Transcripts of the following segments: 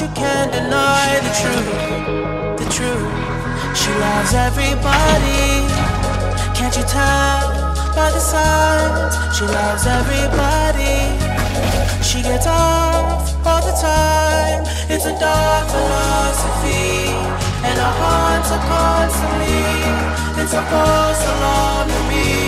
you can't deny the truth, the truth. She loves everybody. Can't you tell by the signs? She loves everybody. She gets off all the time. It's a dark philosophy, and our hearts are constantly. It's a false alarm to me.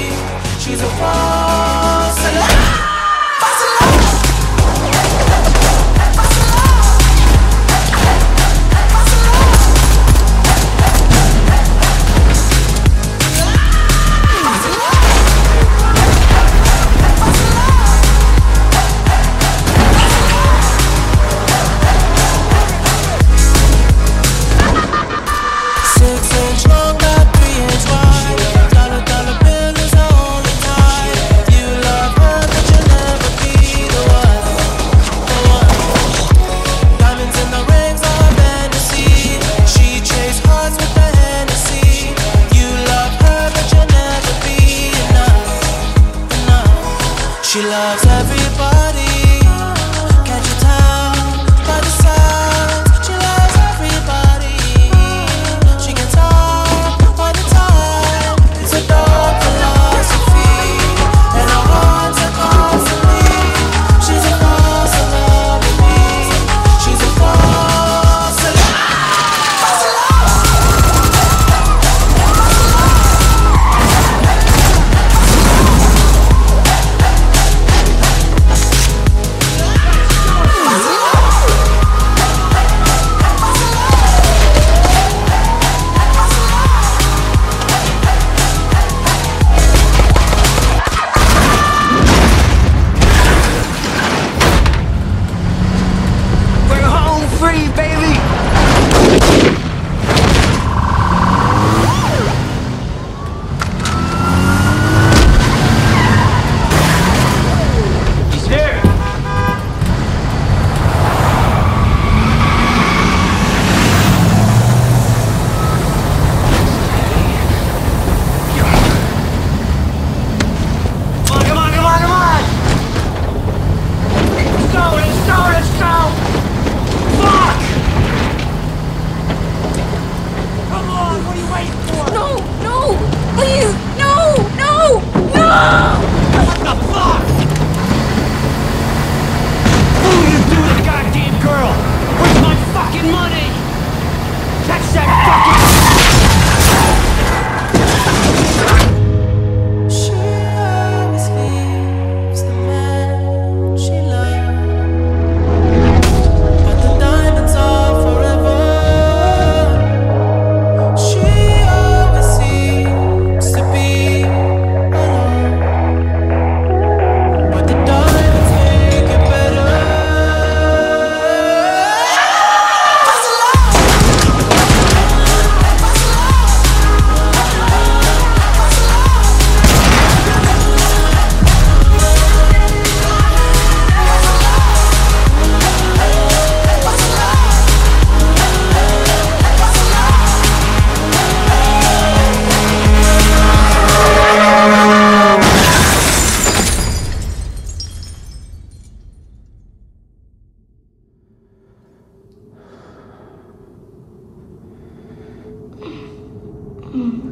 loves everything. Free Will you? Mm.